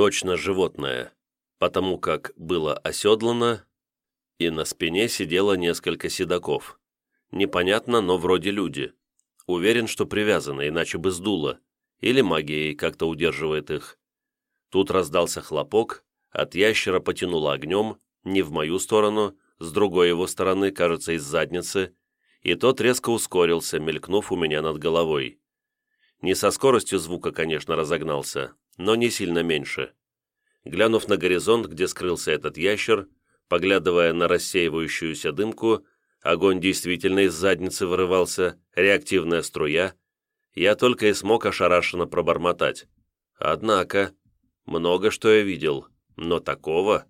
Точно животное, потому как было оседлано, и на спине сидело несколько седаков. Непонятно, но вроде люди. Уверен, что привязаны, иначе бы сдуло. Или магией как-то удерживает их. Тут раздался хлопок, от ящера потянуло огнем, не в мою сторону, с другой его стороны, кажется, из задницы, и тот резко ускорился, мелькнув у меня над головой. Не со скоростью звука, конечно, разогнался, но не сильно меньше. Глянув на горизонт, где скрылся этот ящер, поглядывая на рассеивающуюся дымку, огонь действительно из задницы вырывался, реактивная струя, я только и смог ошарашенно пробормотать. Однако, много что я видел, но такого...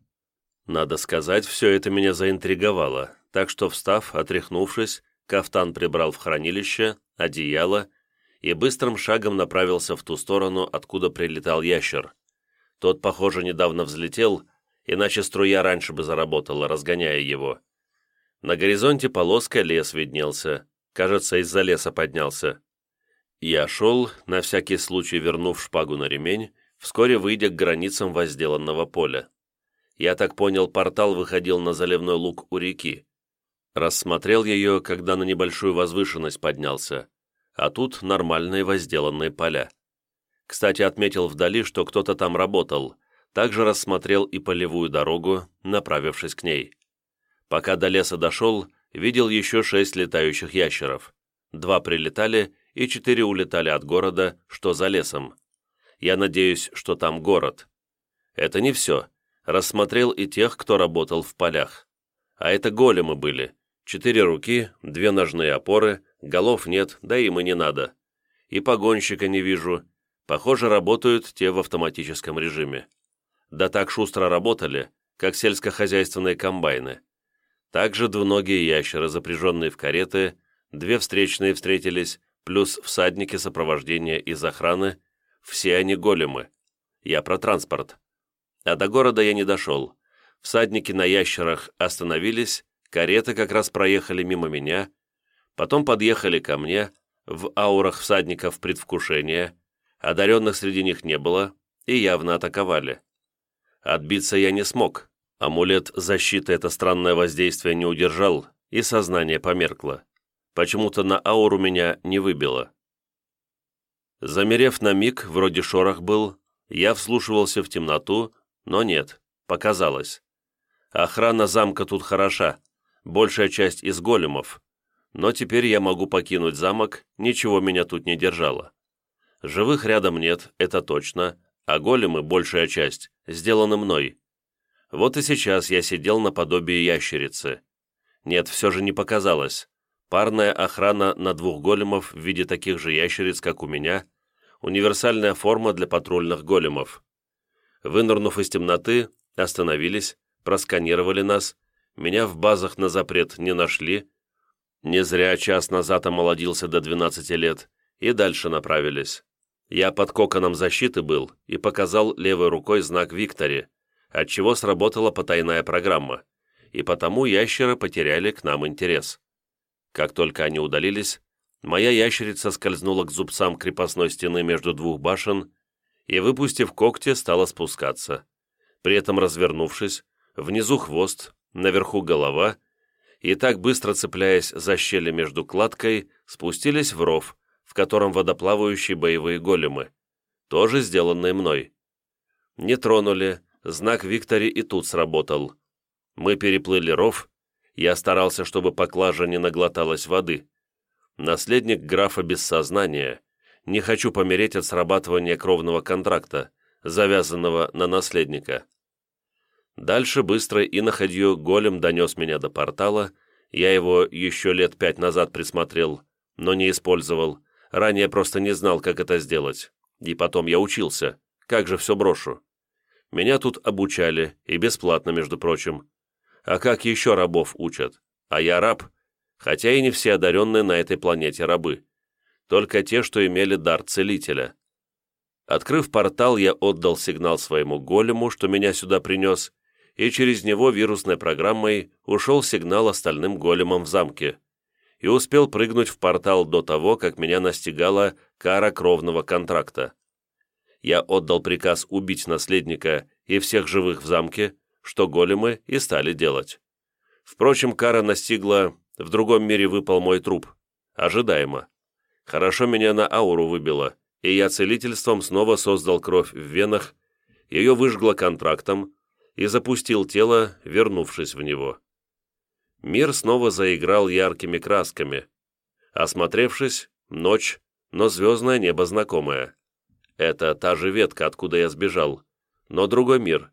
Надо сказать, все это меня заинтриговало, так что, встав, отряхнувшись, кафтан прибрал в хранилище, одеяло и быстрым шагом направился в ту сторону, откуда прилетал ящер. Тот, похоже, недавно взлетел, иначе струя раньше бы заработала, разгоняя его. На горизонте полоска лес виднелся, кажется, из-за леса поднялся. Я шел, на всякий случай вернув шпагу на ремень, вскоре выйдя к границам возделанного поля. Я так понял, портал выходил на заливной луг у реки. Рассмотрел ее, когда на небольшую возвышенность поднялся, а тут нормальные возделанные поля. Кстати, отметил вдали, что кто-то там работал, также рассмотрел и полевую дорогу, направившись к ней. Пока до леса дошел, видел еще шесть летающих ящеров. Два прилетали и четыре улетали от города, что за лесом. Я надеюсь, что там город. Это не все рассмотрел и тех, кто работал в полях. А это големы были. Четыре руки, две ножные опоры, голов нет, да им и не надо. И погонщика не вижу. Похоже, работают те в автоматическом режиме. Да так шустро работали, как сельскохозяйственные комбайны. Также двуногие ящеры, запряженные в кареты, две встречные встретились, плюс всадники сопровождения из охраны, все они големы. Я про транспорт. А до города я не дошел. Всадники на ящерах остановились, кареты как раз проехали мимо меня, потом подъехали ко мне, в аурах всадников предвкушения, одаренных среди них не было, и явно атаковали. Отбиться я не смог, амулет защиты это странное воздействие не удержал, и сознание померкло. Почему-то на ауру меня не выбило. Замерев на миг, вроде шорох был, я вслушивался в темноту, но нет, показалось. Охрана замка тут хороша, большая часть из големов. Но теперь я могу покинуть замок, ничего меня тут не держало. Живых рядом нет, это точно, а големы, большая часть, сделаны мной. Вот и сейчас я сидел наподобие ящерицы. Нет, все же не показалось. Парная охрана на двух големов в виде таких же ящериц, как у меня, универсальная форма для патрульных големов. Вынырнув из темноты, остановились, просканировали нас, меня в базах на запрет не нашли, не зря час назад омолодился до 12 лет, и дальше направились. Я под коконом защиты был и показал левой рукой знак Викторе, отчего сработала потайная программа, и потому ящеры потеряли к нам интерес. Как только они удалились, моя ящерица скользнула к зубцам крепостной стены между двух башен и, выпустив когти, стала спускаться. При этом развернувшись, внизу хвост, наверху голова, и так быстро цепляясь за щели между кладкой, спустились в ров, в котором водоплавающие боевые големы, тоже сделанные мной. Не тронули, знак Виктори и тут сработал. Мы переплыли ров, я старался, чтобы поклажа не наглоталась воды. Наследник графа без сознания, не хочу помереть от срабатывания кровного контракта, завязанного на наследника. Дальше быстро и на ходью голем донес меня до портала, я его еще лет пять назад присмотрел, но не использовал, ранее просто не знал, как это сделать. И потом я учился, как же все брошу. Меня тут обучали, и бесплатно, между прочим. А как еще рабов учат? А я раб, хотя и не все одаренные на этой планете рабы только те, что имели дар целителя. Открыв портал, я отдал сигнал своему голему, что меня сюда принес, и через него вирусной программой ушел сигнал остальным големам в замке, и успел прыгнуть в портал до того, как меня настигала кара кровного контракта. я отдал приказ убить наследника и всех живых в замке, что големы и стали делать. Впрочем, кара настигла, в другом мире выпал мой труп. Ожидаемо. Хорошо меня на ауру выбило, и я целительством снова создал кровь в венах, ее выжгло контрактом и запустил тело, вернувшись в него. Мир снова заиграл яркими красками. Осмотревшись, ночь, но звездное небо знакомое. Это та же ветка, откуда я сбежал, но другой мир.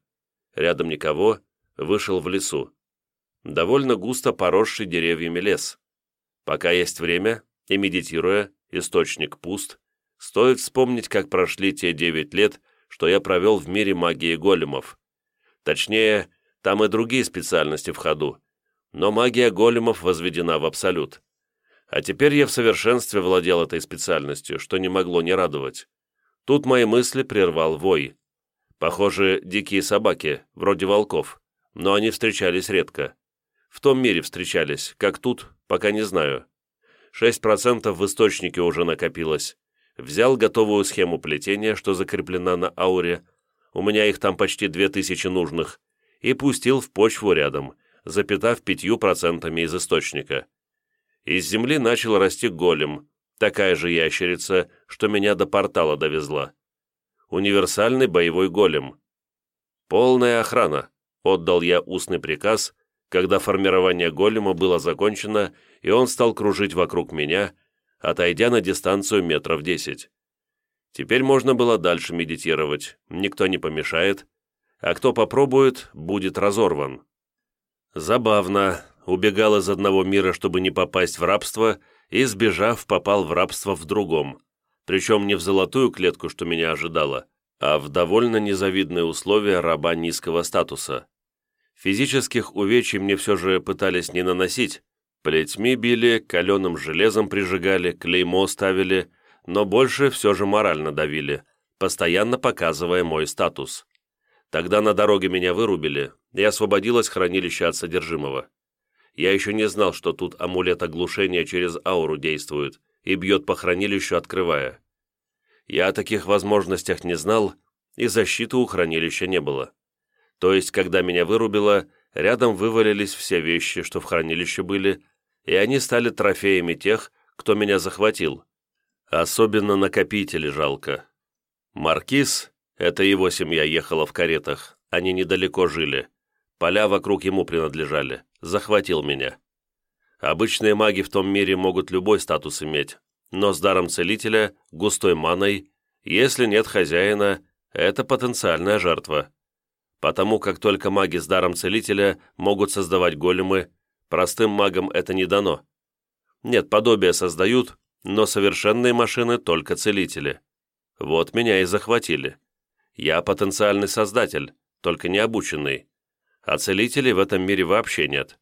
Рядом никого, вышел в лесу. Довольно густо поросший деревьями лес. Пока есть время, и медитируя, источник пуст, стоит вспомнить, как прошли те девять лет, что я провел в мире магии големов. Точнее, там и другие специальности в ходу, но магия големов возведена в абсолют. А теперь я в совершенстве владел этой специальностью, что не могло не радовать. Тут мои мысли прервал вой. Похоже, дикие собаки, вроде волков, но они встречались редко. В том мире встречались, как тут, пока не знаю. 6% в источнике уже накопилось. Взял готовую схему плетения, что закреплена на ауре, у меня их там почти 2000 нужных, и пустил в почву рядом, запитав 5% из источника. Из земли начал расти голем, такая же ящерица, что меня до портала довезла. Универсальный боевой голем. Полная охрана, отдал я устный приказ, когда формирование голема было закончено, и он стал кружить вокруг меня, отойдя на дистанцию метров десять. Теперь можно было дальше медитировать, никто не помешает, а кто попробует, будет разорван. Забавно, убегал из одного мира, чтобы не попасть в рабство, и, сбежав, попал в рабство в другом, причем не в золотую клетку, что меня ожидало, а в довольно незавидные условия раба низкого статуса. Физических увечий мне все же пытались не наносить, плетьми били, каленым железом прижигали, клеймо ставили, но больше все же морально давили, постоянно показывая мой статус. Тогда на дороге меня вырубили, и освободилось хранилище от содержимого. Я еще не знал, что тут амулет оглушения через ауру действует и бьет по хранилищу, открывая. Я о таких возможностях не знал, и защиты у хранилища не было. То есть, когда меня вырубило, рядом вывалились все вещи, что в хранилище были, и они стали трофеями тех, кто меня захватил. Особенно накопители жалко. Маркиз, это его семья ехала в каретах, они недалеко жили, Поля вокруг ему принадлежали. Захватил меня. Обычные маги в том мире могут любой статус иметь, но с даром целителя, густой маной, если нет хозяина, это потенциальная жертва. Потому как только маги с даром целителя могут создавать големы, простым магам это не дано. Нет, подобие создают, но совершенные машины только целители. Вот меня и захватили. Я потенциальный создатель, только не обученный а целителей в этом мире вообще нет.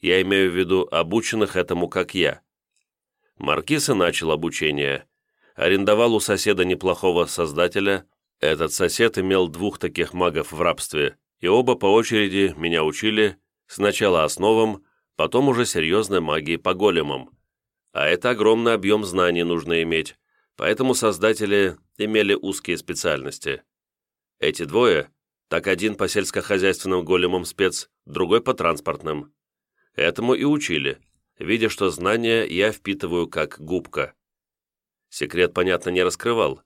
Я имею в виду обученных этому, как я. Маркиз и начал обучение. Арендовал у соседа неплохого создателя. Этот сосед имел двух таких магов в рабстве, и оба по очереди меня учили сначала основам, потом уже серьезной магии по големам. А это огромный объем знаний нужно иметь, поэтому создатели имели узкие специальности. Эти двое так один по сельскохозяйственным големам спец, другой по транспортным. Этому и учили, видя, что знания я впитываю как губка. Секрет, понятно, не раскрывал.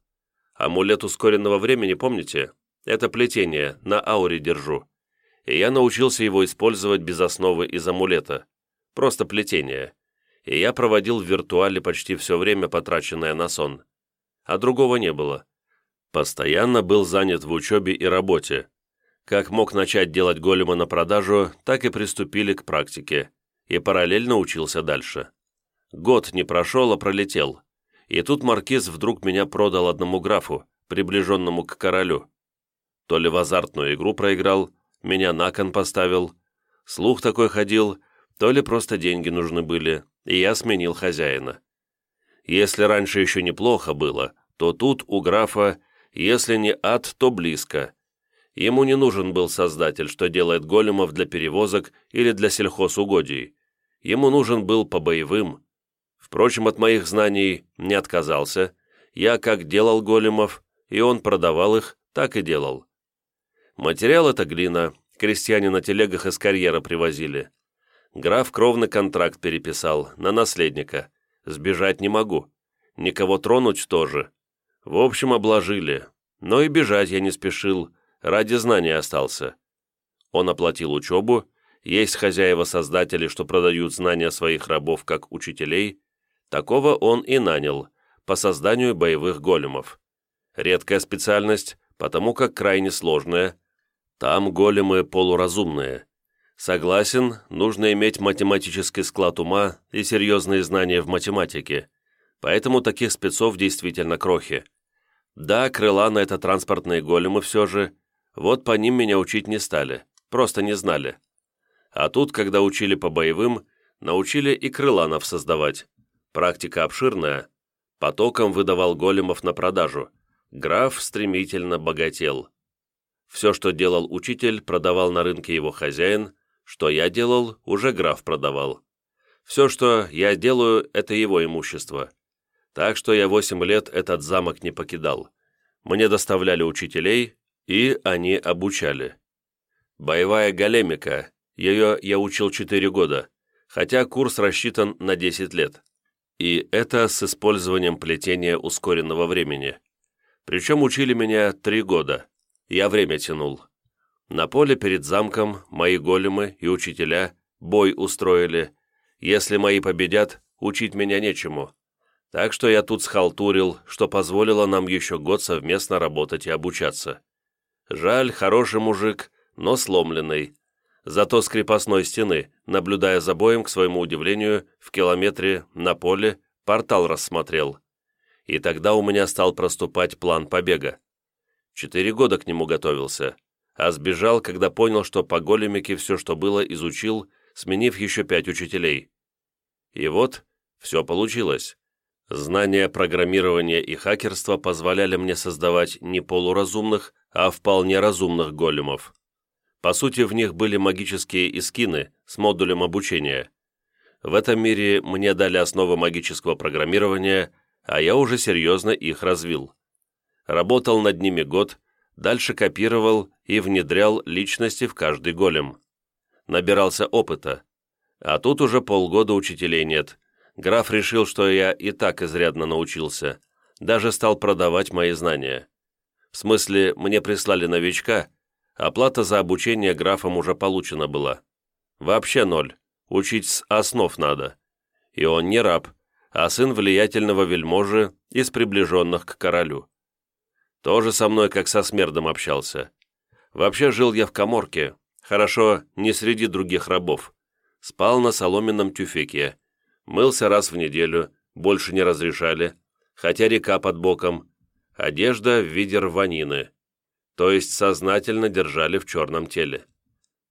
Амулет ускоренного времени, помните? Это плетение, на ауре держу. И я научился его использовать без основы из амулета. Просто плетение. И я проводил в виртуале почти все время, потраченное на сон. А другого не было. Постоянно был занят в учебе и работе, как мог начать делать голема на продажу, так и приступили к практике, и параллельно учился дальше. Год не прошел, а пролетел. И тут маркиз вдруг меня продал одному графу, приближенному к королю. То ли в азартную игру проиграл, меня на кон поставил, слух такой ходил, то ли просто деньги нужны были, и я сменил хозяина. Если раньше еще неплохо было, то тут у графа, если не ад, то близко, Ему не нужен был создатель, что делает големов для перевозок или для сельхозугодий. Ему нужен был по боевым. Впрочем, от моих знаний не отказался. Я как делал големов, и он продавал их, так и делал. Материал — это глина, крестьяне на телегах из карьера привозили. Граф кровный контракт переписал, на наследника. Сбежать не могу. Никого тронуть тоже. В общем, обложили. Но и бежать я не спешил, ради знания остался. Он оплатил учебу, есть хозяева-создатели, что продают знания своих рабов как учителей, такого он и нанял, по созданию боевых големов. Редкая специальность, потому как крайне сложная. Там големы полуразумные. Согласен, нужно иметь математический склад ума и серьезные знания в математике. Поэтому таких спецов действительно крохи. Да, крыла на это транспортные големы все же. Вот по ним меня учить не стали. Просто не знали. А тут, когда учили по боевым, научили и крыланов создавать. Практика обширная. Потоком выдавал големов на продажу. Граф стремительно богател. Все, что делал учитель, продавал на рынке его хозяин, что я делал, уже граф продавал. Все, что я делаю, это его имущество. Так что я восемь лет этот замок не покидал. Мне доставляли учителей, и они обучали. Боевая големика, ее я учил четыре года, хотя курс рассчитан на 10 лет. И это с использованием плетения ускоренного времени. Причем учили меня три года. Я время тянул. На поле перед замком мои големы и учителя бой устроили. Если мои победят, учить меня нечему. Так что я тут схалтурил, что позволило нам еще год совместно работать и обучаться. Жаль, хороший мужик, но сломленный. Зато с крепостной стены, наблюдая за боем, к своему удивлению, в километре на поле портал рассмотрел. И тогда у меня стал проступать план побега. Четыре года к нему готовился а сбежал, когда понял, что по големике все, что было, изучил, сменив еще пять учителей. И вот, все получилось. Знания программирования и хакерства позволяли мне создавать не полуразумных, а вполне разумных големов. По сути, в них были магические искины с модулем обучения. В этом мире мне дали основы магического программирования, а я уже серьезно их развил. Работал над ними год, дальше копировал и внедрял личности в каждый голем. Набирался опыта. А тут уже полгода учителей нет. Граф решил, что я и так изрядно научился. Даже стал продавать мои знания. В смысле, мне прислали новичка, оплата за обучение графом уже получена была. Вообще ноль. Учить с основ надо. И он не раб, а сын влиятельного вельможи из приближенных к королю. Тоже со мной как со смердом общался. Вообще жил я в коморке, хорошо, не среди других рабов. Спал на соломенном тюфике, мылся раз в неделю, больше не разрешали, хотя река под боком, одежда в виде рванины, то есть сознательно держали в черном теле.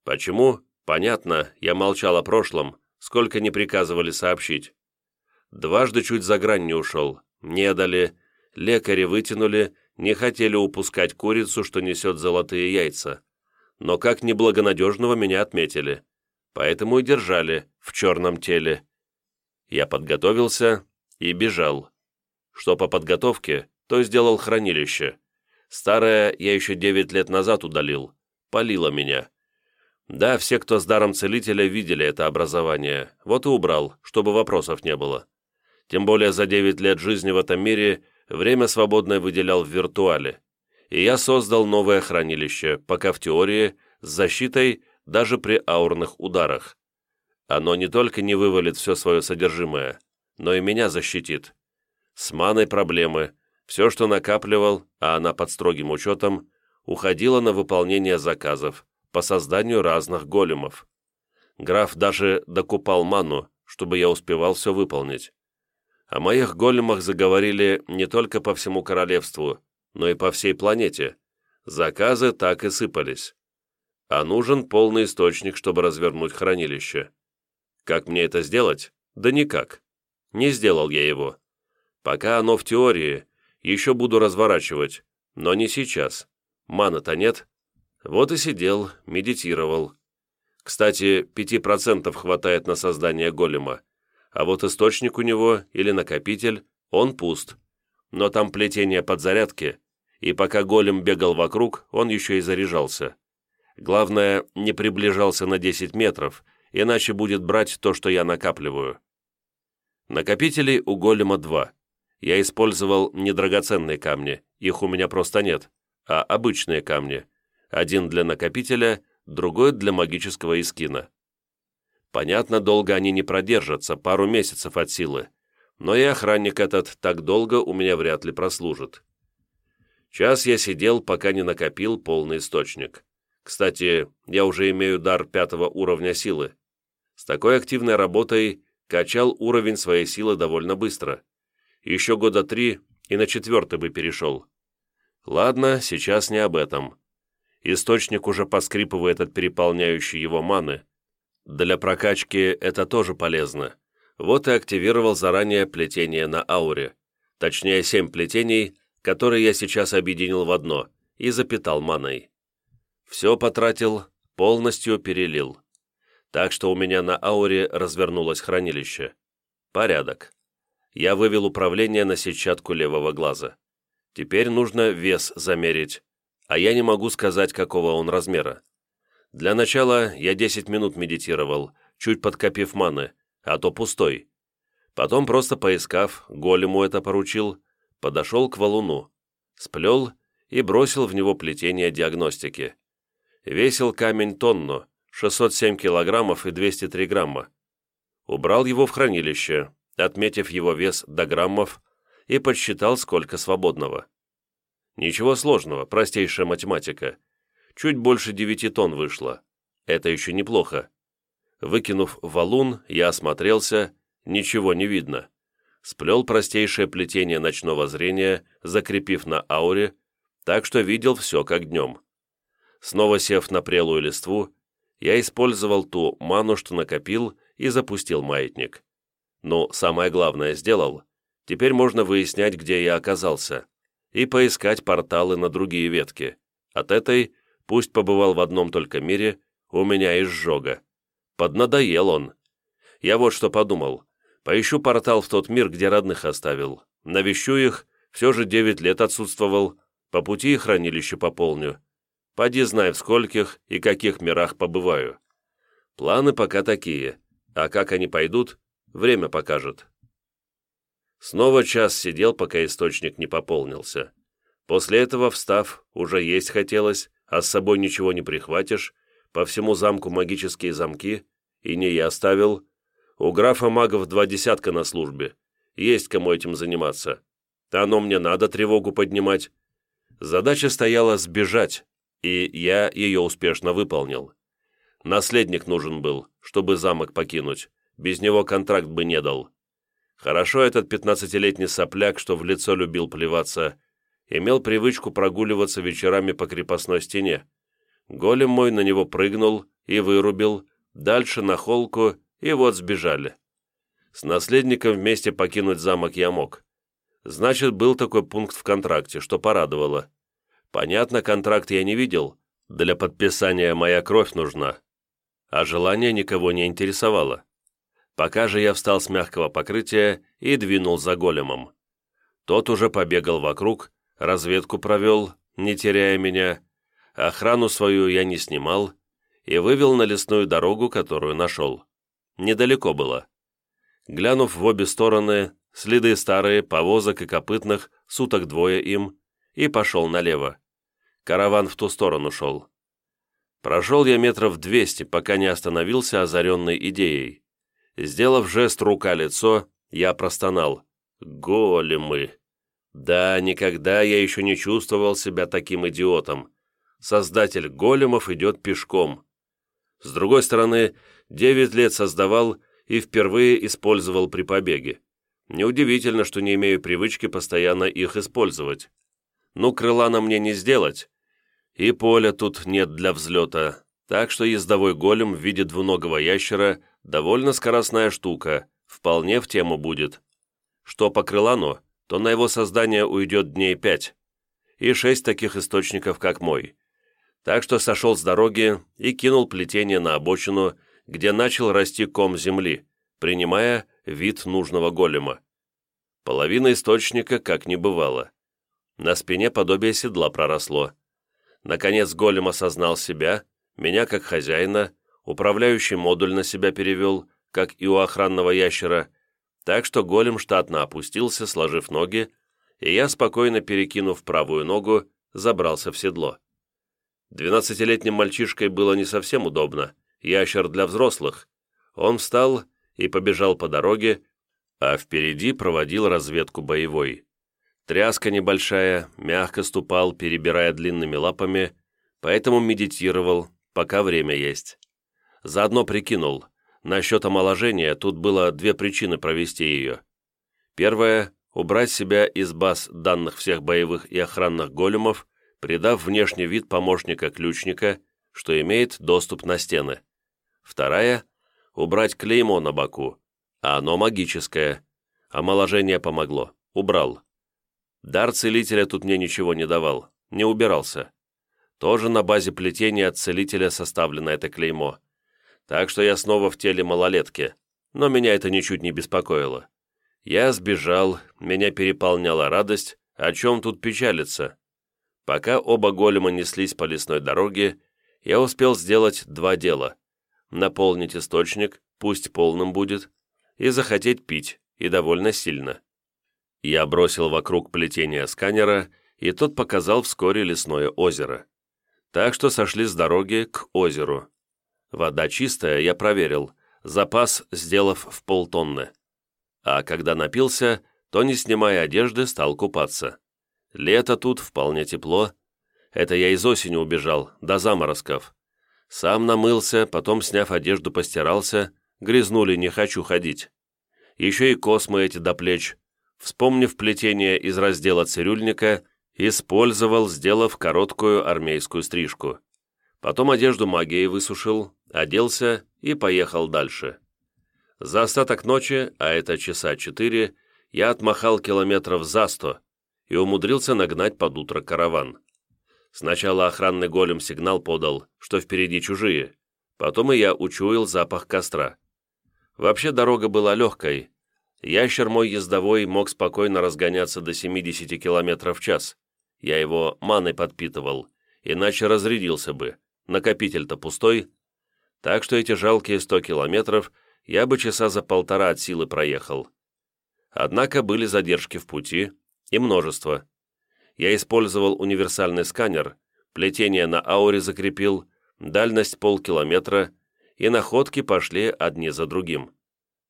Почему? Понятно, я молчал о прошлом, сколько не приказывали сообщить. Дважды чуть за грань не ушел, не дали, лекари вытянули не хотели упускать курицу, что несет золотые яйца. Но как неблагонадежного меня отметили. Поэтому и держали в черном теле. Я подготовился и бежал. Что по подготовке, то сделал хранилище. Старое я еще девять лет назад удалил. Полило меня. Да, все, кто с даром целителя, видели это образование. Вот и убрал, чтобы вопросов не было. Тем более за девять лет жизни в этом мире – время свободное выделял в виртуале, и я создал новое хранилище, пока в теории, с защитой даже при аурных ударах. Оно не только не вывалит все свое содержимое, но и меня защитит. С маной проблемы, все, что накапливал, а она под строгим учетом, уходило на выполнение заказов по созданию разных големов. Граф даже докупал ману, чтобы я успевал все выполнить. О моих големах заговорили не только по всему королевству, но и по всей планете. Заказы так и сыпались. А нужен полный источник, чтобы развернуть хранилище. Как мне это сделать? Да никак. Не сделал я его. Пока оно в теории, еще буду разворачивать, но не сейчас. Мана-то нет. Вот и сидел, медитировал. Кстати, пяти процентов хватает на создание голема а вот источник у него или накопитель, он пуст. Но там плетение подзарядки, и пока голем бегал вокруг, он еще и заряжался. Главное, не приближался на 10 метров, иначе будет брать то, что я накапливаю. Накопителей у голема два. Я использовал не драгоценные камни, их у меня просто нет, а обычные камни. Один для накопителя, другой для магического искина. Понятно, долго они не продержатся, пару месяцев от силы, но и охранник этот так долго у меня вряд ли прослужит. Час я сидел, пока не накопил полный источник. Кстати, я уже имею дар пятого уровня силы. С такой активной работой качал уровень своей силы довольно быстро. Еще года три и на четвертый бы перешел. Ладно, сейчас не об этом. Источник уже поскрипывает от переполняющей его маны. Для прокачки это тоже полезно. Вот и активировал заранее плетение на ауре. Точнее, семь плетений, которые я сейчас объединил в одно и запитал маной. Все потратил, полностью перелил. Так что у меня на ауре развернулось хранилище. Порядок. Я вывел управление на сетчатку левого глаза. Теперь нужно вес замерить, а я не могу сказать, какого он размера. Для начала я 10 минут медитировал, чуть подкопив маны, а то пустой. Потом, просто поискав, голему это поручил, подошел к валуну, сплел и бросил в него плетение диагностики. Весил камень тонну, 607 килограммов и 203 грамма. Убрал его в хранилище, отметив его вес до граммов, и подсчитал, сколько свободного. Ничего сложного, простейшая математика. Чуть больше 9 тонн вышло. Это еще неплохо. Выкинув валун, я осмотрелся, ничего не видно. Сплел простейшее плетение ночного зрения, закрепив на ауре, так что видел все как днем. Снова сев на прелую листву, я использовал ту ману, что накопил, и запустил маятник. Ну, самое главное сделал. Теперь можно выяснять, где я оказался, и поискать порталы на другие ветки. От этой, пусть побывал в одном только мире, у меня изжога. Поднадоел он. Я вот что подумал. Поищу портал в тот мир, где родных оставил. Навещу их, все же девять лет отсутствовал. По пути и хранилище пополню. Поди знай, в скольких и каких мирах побываю. Планы пока такие, а как они пойдут, время покажет. Снова час сидел, пока источник не пополнился. После этого, встав, уже есть хотелось, а с собой ничего не прихватишь, по всему замку магические замки, и не я ставил. У графа магов два десятка на службе. Есть кому этим заниматься. Оно мне надо тревогу поднимать. Задача стояла сбежать, и я ее успешно выполнил. Наследник нужен был, чтобы замок покинуть. Без него контракт бы не дал. Хорошо этот пятнадцатилетний сопляк, что в лицо любил плеваться, имел привычку прогуливаться вечерами по крепостной стене. Голем мой на него прыгнул и вырубил, дальше на холку, и вот сбежали. С наследником вместе покинуть замок я мог. Значит, был такой пункт в контракте, что порадовало. Понятно, контракт я не видел. Для подписания моя кровь нужна. А желание никого не интересовало. Пока же я встал с мягкого покрытия и двинул за големом. Тот уже побегал вокруг, разведку провел, не теряя меня, Охрану свою я не снимал и вывел на лесную дорогу, которую нашел. Недалеко было. Глянув в обе стороны, следы старые, повозок и копытных, суток двое им, и пошел налево. Караван в ту сторону шел. Прошел я метров двести, пока не остановился озаренной идеей. Сделав жест рука-лицо, я простонал. «Големы!» Да, никогда я еще не чувствовал себя таким идиотом создатель големов идет пешком. С другой стороны, девять лет создавал и впервые использовал при побеге. Неудивительно, что не имею привычки постоянно их использовать. Ну, крыла на мне не сделать. И поля тут нет для взлета, так что ездовой голем в виде двуногого ящера довольно скоростная штука, вполне в тему будет. Что по крылану, то на его создание уйдет дней пять. И шесть таких источников, как мой так что сошел с дороги и кинул плетение на обочину, где начал расти ком земли, принимая вид нужного голема. Половина источника как не бывало. На спине подобие седла проросло. Наконец голем осознал себя, меня как хозяина, управляющий модуль на себя перевел, как и у охранного ящера, так что голем штатно опустился, сложив ноги, и я, спокойно перекинув правую ногу, забрался в седло. Двенадцатилетним мальчишкой было не совсем удобно, ящер для взрослых. Он встал и побежал по дороге, а впереди проводил разведку боевой. Тряска небольшая, мягко ступал, перебирая длинными лапами, поэтому медитировал, пока время есть. Заодно прикинул, насчет омоложения тут было две причины провести ее. Первая – убрать себя из баз данных всех боевых и охранных големов, придав внешний вид помощника-ключника, что имеет доступ на стены. Вторая – убрать клеймо на боку, а оно магическое. Омоложение помогло, убрал. Дар целителя тут мне ничего не давал, не убирался. Тоже на базе плетения от целителя составлено это клеймо. Так что я снова в теле малолетки, но меня это ничуть не беспокоило. Я сбежал, меня переполняла радость, о чем тут печалиться. Пока оба голема неслись по лесной дороге, я успел сделать два дела. Наполнить источник, пусть полным будет, и захотеть пить, и довольно сильно. Я бросил вокруг плетения сканера, и тот показал вскоре лесное озеро. Так что сошли с дороги к озеру. Вода чистая, я проверил, запас сделав в полтонны. А когда напился, то, не снимая одежды, стал купаться. Лето тут, вполне тепло. Это я из осени убежал, до заморозков. Сам намылся, потом, сняв одежду, постирался. Грязнули, не хочу ходить. Еще и космы эти до плеч. Вспомнив плетение из раздела цирюльника, использовал, сделав короткую армейскую стрижку. Потом одежду магией высушил, оделся и поехал дальше. За остаток ночи, а это часа четыре, я отмахал километров за сто и умудрился нагнать под утро караван. Сначала охранный голем сигнал подал, что впереди чужие, потом и я учуял запах костра. Вообще дорога была легкой. Ящер мой ездовой мог спокойно разгоняться до 70 км в час. Я его маной подпитывал, иначе разрядился бы. Накопитель-то пустой, так что эти жалкие сто километров я бы часа за полтора от силы проехал. Однако были задержки в пути, и множество. Я использовал универсальный сканер, плетение на ауре закрепил, дальность полкилометра, и находки пошли одни за другим.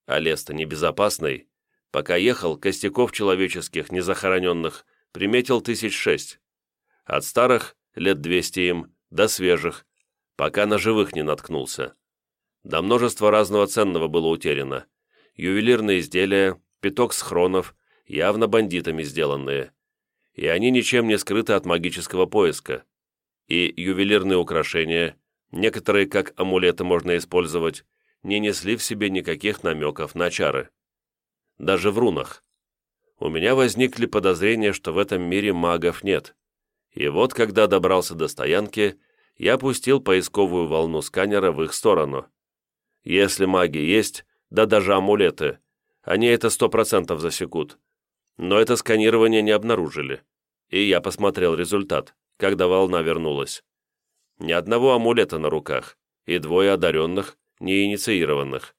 А лес-то небезопасный. Пока ехал, костяков человеческих, незахороненных, приметил тысяч шесть. От старых, лет двести им, до свежих, пока на живых не наткнулся. До множества разного ценного было утеряно. Ювелирные изделия, пяток схронов, явно бандитами сделанные. И они ничем не скрыты от магического поиска. И ювелирные украшения, некоторые как амулеты можно использовать, не несли в себе никаких намеков на чары. Даже в рунах. У меня возникли подозрения, что в этом мире магов нет. И вот, когда добрался до стоянки, я пустил поисковую волну сканера в их сторону. Если маги есть, да даже амулеты, они это сто процентов засекут. Но это сканирование не обнаружили. И я посмотрел результат, когда волна вернулась. Ни одного амулета на руках, и двое одаренных, неинициированных.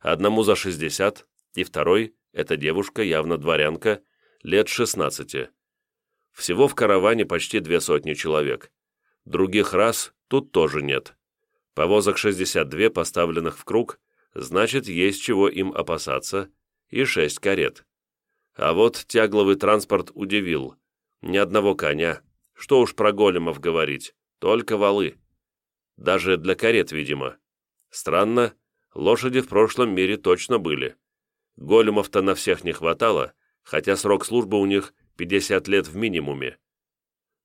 Одному за 60, и второй, эта девушка, явно дворянка, лет 16. Всего в караване почти две сотни человек. Других рас тут тоже нет. Повозок 62 поставленных в круг, значит, есть чего им опасаться, и шесть карет. А вот тягловый транспорт удивил. Ни одного коня. Что уж про големов говорить, только валы. Даже для карет, видимо. Странно, лошади в прошлом мире точно были. Големов-то на всех не хватало, хотя срок службы у них 50 лет в минимуме.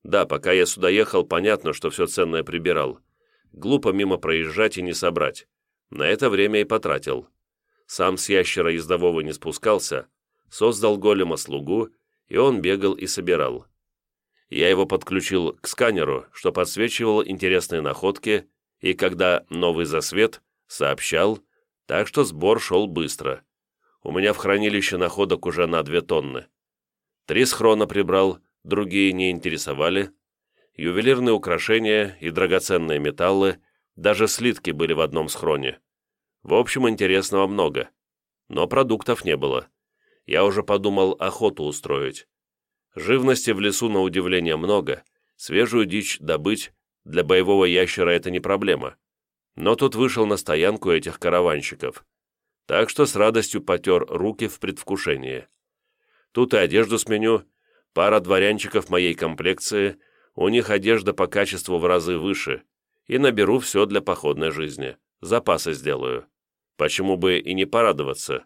Да, пока я сюда ехал, понятно, что все ценное прибирал. Глупо мимо проезжать и не собрать. На это время и потратил. Сам с ящера ездового не спускался, создал голема слугу, и он бегал и собирал. Я его подключил к сканеру, что подсвечивал интересные находки, и когда новый засвет, сообщал, так что сбор шел быстро. У меня в хранилище находок уже на две тонны. Три схрона прибрал, другие не интересовали. Ювелирные украшения и драгоценные металлы, даже слитки были в одном схроне. В общем, интересного много. Но продуктов не было. Я уже подумал охоту устроить. Живности в лесу на удивление много, свежую дичь добыть, для боевого ящера это не проблема. Но тут вышел на стоянку этих караванщиков. Так что с радостью потер руки в предвкушении. Тут и одежду сменю, пара дворянчиков моей комплекции, у них одежда по качеству в разы выше, и наберу все для походной жизни, запасы сделаю. Почему бы и не порадоваться?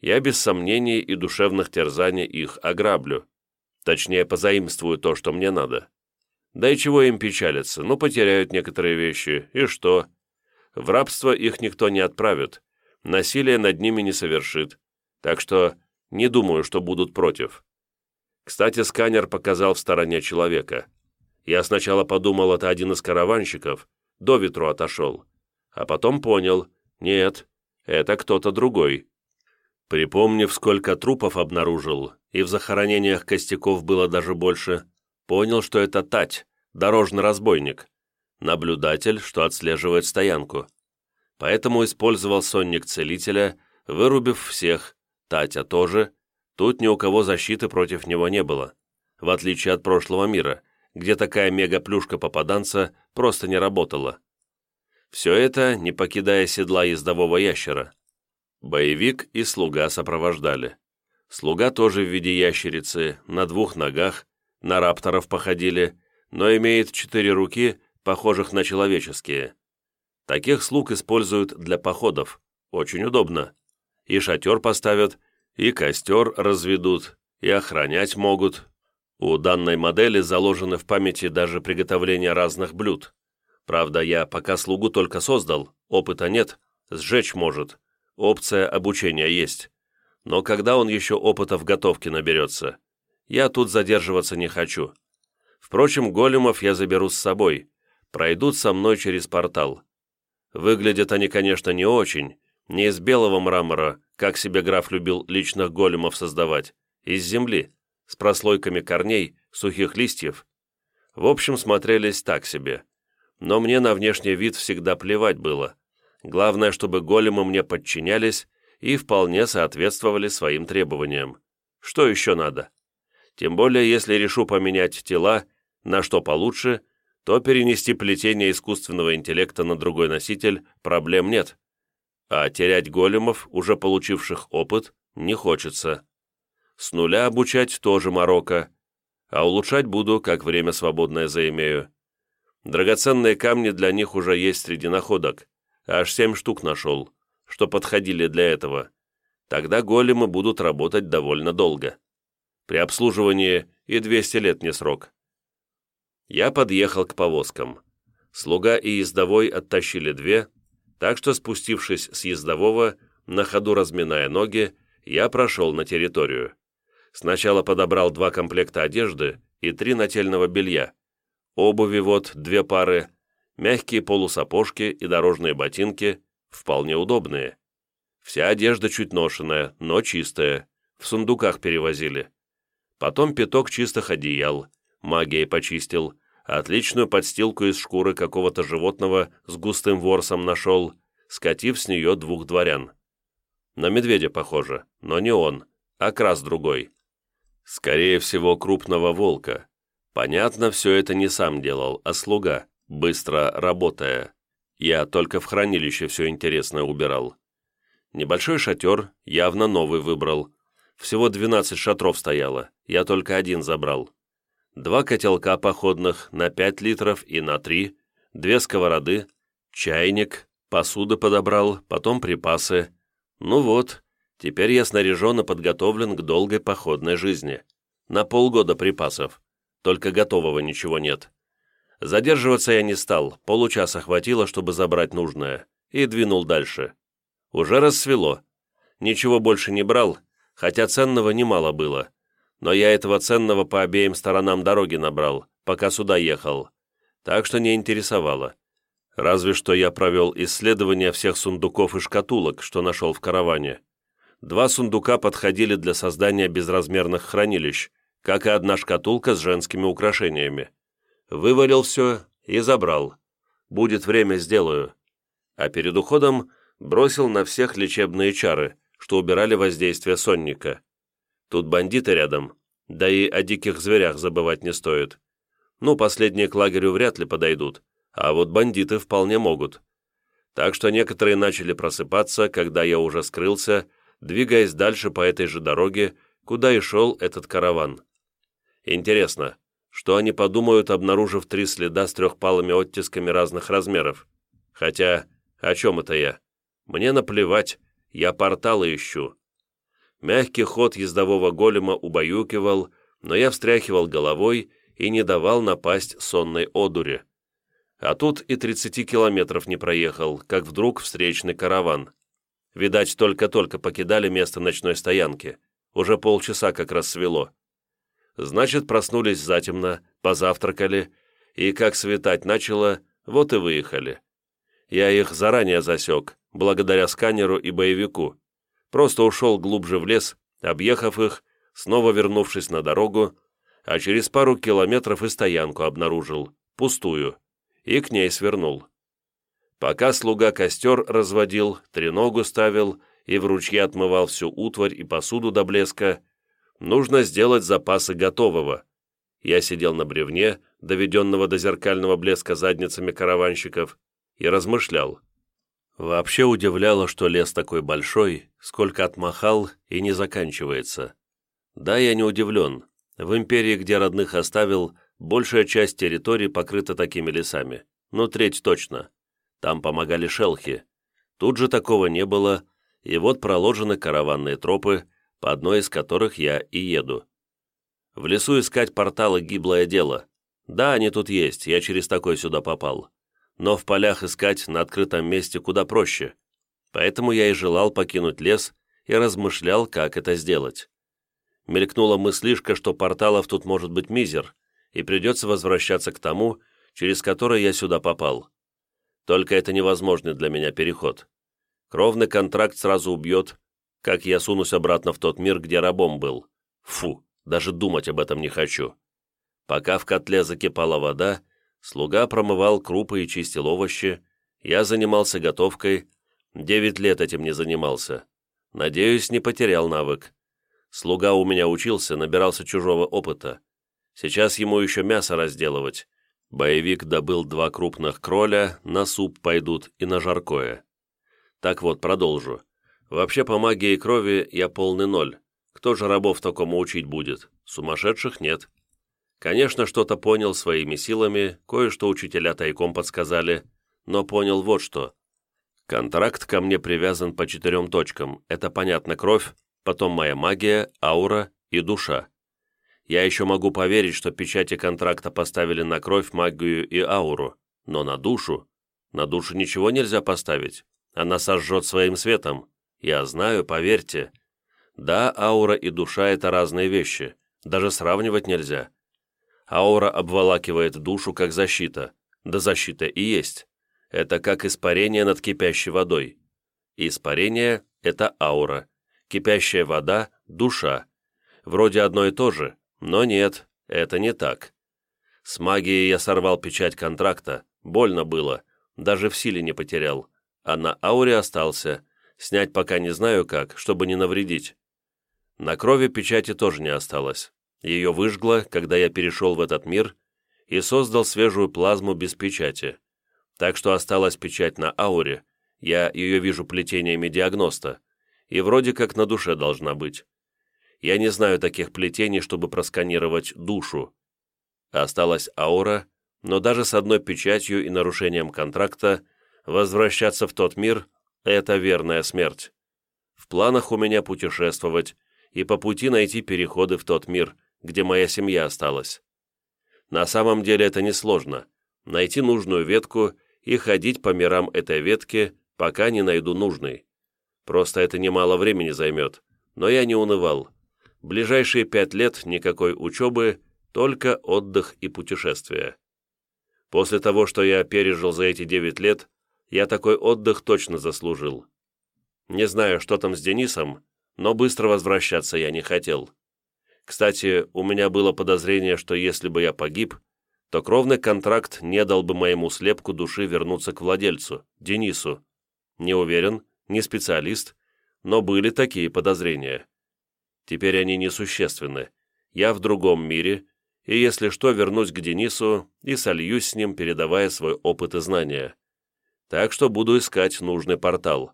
Я без сомнений и душевных терзаний их ограблю. Точнее, позаимствую то, что мне надо. Да и чего им печалиться, ну потеряют некоторые вещи, и что? В рабство их никто не отправит, насилие над ними не совершит, так что не думаю, что будут против. Кстати, сканер показал в стороне человека. Я сначала подумал, это один из караванщиков, до ветру отошел, а потом понял, нет, это кто-то другой. Припомнив, сколько трупов обнаружил, и в захоронениях костяков было даже больше, понял, что это Тать, дорожный разбойник, наблюдатель, что отслеживает стоянку. Поэтому использовал сонник целителя, вырубив всех, Татя тоже, тут ни у кого защиты против него не было, в отличие от прошлого мира, где такая мега-плюшка попаданца просто не работала. Все это, не покидая седла ездового ящера. Боевик и слуга сопровождали. Слуга тоже в виде ящерицы, на двух ногах, на рапторов походили, но имеет четыре руки, похожих на человеческие. Таких слуг используют для походов, очень удобно. И шатер поставят, и костер разведут, и охранять могут. У данной модели заложены в памяти даже приготовление разных блюд. Правда, я пока слугу только создал, опыта нет, сжечь может, опция обучения есть. Но когда он еще опыта в готовке наберется? Я тут задерживаться не хочу. Впрочем, големов я заберу с собой. Пройдут со мной через портал. Выглядят они, конечно, не очень. Не из белого мрамора, как себе граф любил личных големов создавать. Из земли, с прослойками корней, сухих листьев. В общем, смотрелись так себе. Но мне на внешний вид всегда плевать было. Главное, чтобы големы мне подчинялись и вполне соответствовали своим требованиям. Что еще надо? Тем более, если решу поменять тела, на что получше, то перенести плетение искусственного интеллекта на другой носитель проблем нет. А терять големов, уже получивших опыт, не хочется. С нуля обучать тоже морока, а улучшать буду, как время свободное заимею. Драгоценные камни для них уже есть среди находок, Аж семь штук нашел, что подходили для этого. Тогда големы будут работать довольно долго. При обслуживании и 200 лет не срок. Я подъехал к повозкам. Слуга и ездовой оттащили две, так что, спустившись с ездового, на ходу разминая ноги, я прошел на территорию. Сначала подобрал два комплекта одежды и три нательного белья. Обуви вот две пары, Мягкие полусапожки и дорожные ботинки вполне удобные. Вся одежда чуть ношеная, но чистая, в сундуках перевозили. Потом пяток чистых одеял, магией почистил, отличную подстилку из шкуры какого-то животного с густым ворсом нашел, скатив с нее двух дворян. На медведя похоже, но не он, а крас другой. Скорее всего, крупного волка. Понятно, все это не сам делал, а слуга быстро работая. Я только в хранилище все интересное убирал. Небольшой шатер, явно новый выбрал. Всего 12 шатров стояло, я только один забрал. Два котелка походных на 5 литров и на 3, две сковороды, чайник, посуды подобрал, потом припасы. Ну вот, теперь я снаряжен и подготовлен к долгой походной жизни. На полгода припасов, только готового ничего нет. Задерживаться я не стал, получаса хватило, чтобы забрать нужное, и двинул дальше. Уже рассвело. Ничего больше не брал, хотя ценного немало было. Но я этого ценного по обеим сторонам дороги набрал, пока сюда ехал. Так что не интересовало. Разве что я провел исследование всех сундуков и шкатулок, что нашел в караване. Два сундука подходили для создания безразмерных хранилищ, как и одна шкатулка с женскими украшениями. Вывалил все и забрал. Будет время, сделаю. А перед уходом бросил на всех лечебные чары, что убирали воздействие сонника. Тут бандиты рядом, да и о диких зверях забывать не стоит. Ну, последние к лагерю вряд ли подойдут, а вот бандиты вполне могут. Так что некоторые начали просыпаться, когда я уже скрылся, двигаясь дальше по этой же дороге, куда и шел этот караван. Интересно, что они подумают, обнаружив три следа с трехпалыми оттисками разных размеров? Хотя, о чем это я? Мне наплевать, я порталы ищу. Мягкий ход ездового голема убаюкивал, но я встряхивал головой и не давал напасть сонной одуре. А тут и 30 километров не проехал, как вдруг встречный караван. Видать, только-только покидали место ночной стоянки. Уже полчаса как раз свело. Значит, проснулись затемно, позавтракали, и как светать начало, вот и выехали. Я их заранее засек, благодаря сканеру и боевику. Просто ушел глубже в лес, объехав их, снова вернувшись на дорогу, а через пару километров и стоянку обнаружил, пустую, и к ней свернул. Пока слуга костер разводил, треногу ставил и в ручье отмывал всю утварь и посуду до блеска, нужно сделать запасы готового. Я сидел на бревне, доведенного до зеркального блеска задницами караванщиков, и размышлял. Вообще удивляло, что лес такой большой, сколько отмахал и не заканчивается. Да, я не удивлен. В империи, где родных оставил, большая часть территории покрыта такими лесами. Ну, треть точно. Там помогали шелхи. Тут же такого не было, и вот проложены караванные тропы, по одной из которых я и еду. В лесу искать порталы гиблое дело. Да, они тут есть, я через такой сюда попал но в полях искать на открытом месте куда проще. Поэтому я и желал покинуть лес и размышлял, как это сделать. Мелькнула мыслишка, что порталов тут может быть мизер, и придется возвращаться к тому, через который я сюда попал. Только это невозможный для меня переход. Кровный контракт сразу убьет, как я сунусь обратно в тот мир, где рабом был. Фу, даже думать об этом не хочу. Пока в котле закипала вода, Слуга промывал крупы и чистил овощи. Я занимался готовкой. Девять лет этим не занимался. Надеюсь, не потерял навык. Слуга у меня учился, набирался чужого опыта. Сейчас ему еще мясо разделывать. Боевик добыл два крупных кроля, на суп пойдут и на жаркое. Так вот, продолжу. Вообще по магии крови я полный ноль. Кто же рабов такому учить будет? Сумасшедших нет. Конечно, что-то понял своими силами, кое-что учителя тайком подсказали, но понял вот что. Контракт ко мне привязан по четырем точкам. Это, понятно, кровь, потом моя магия, аура и душа. Я еще могу поверить, что печати контракта поставили на кровь, магию и ауру, но на душу? На душу ничего нельзя поставить. Она сожжет своим светом. Я знаю, поверьте. Да, аура и душа – это разные вещи. Даже сравнивать нельзя. Аура обволакивает душу как защита. Да защита и есть. Это как испарение над кипящей водой. Испарение – это аура. Кипящая вода – душа. Вроде одно и то же, но нет, это не так. С магией я сорвал печать контракта, больно было, даже в силе не потерял, а на ауре остался, снять пока не знаю как, чтобы не навредить. На крови печати тоже не осталось. Ее выжгло, когда я перешел в этот мир и создал свежую плазму без печати. Так что осталась печать на ауре, я ее вижу плетениями диагноста, и вроде как на душе должна быть. Я не знаю таких плетений, чтобы просканировать душу. Осталась аура, но даже с одной печатью и нарушением контракта возвращаться в тот мир – это верная смерть. В планах у меня путешествовать и по пути найти переходы в тот мир – где моя семья осталась. На самом деле это несложно. Найти нужную ветку и ходить по мирам этой ветки, пока не найду нужный. Просто это немало времени займет, но я не унывал. Ближайшие пять лет никакой учебы, только отдых и путешествия. После того, что я пережил за эти девять лет, я такой отдых точно заслужил. Не знаю, что там с Денисом, но быстро возвращаться я не хотел. Кстати, у меня было подозрение, что если бы я погиб, то кровный контракт не дал бы моему слепку души вернуться к владельцу, Денису. Не уверен, не специалист, но были такие подозрения. Теперь они несущественны. Я в другом мире, и если что, вернусь к Денису и сольюсь с ним, передавая свой опыт и знания. Так что буду искать нужный портал.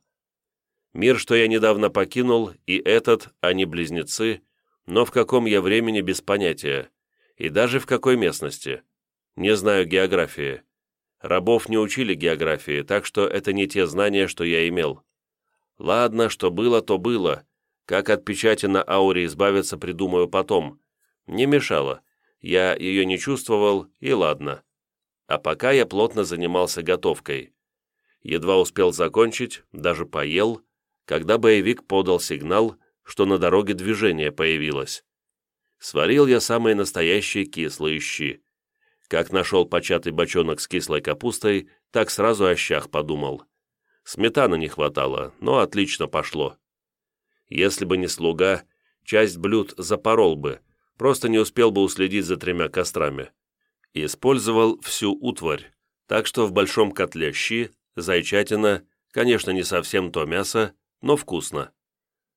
Мир, что я недавно покинул, и этот, они близнецы, но в каком я времени без понятия, и даже в какой местности. Не знаю географии. Рабов не учили географии, так что это не те знания, что я имел. Ладно, что было, то было. Как от печати на ауре избавиться, придумаю потом. Не мешало. Я ее не чувствовал, и ладно. А пока я плотно занимался готовкой. Едва успел закончить, даже поел, когда боевик подал сигнал, что на дороге движение появилось. Сварил я самые настоящие кислые щи. Как нашел початый бочонок с кислой капустой, так сразу о щах подумал. Сметаны не хватало, но отлично пошло. Если бы не слуга, часть блюд запорол бы, просто не успел бы уследить за тремя кострами. Использовал всю утварь, так что в большом котле щи, зайчатина, конечно, не совсем то мясо, но вкусно.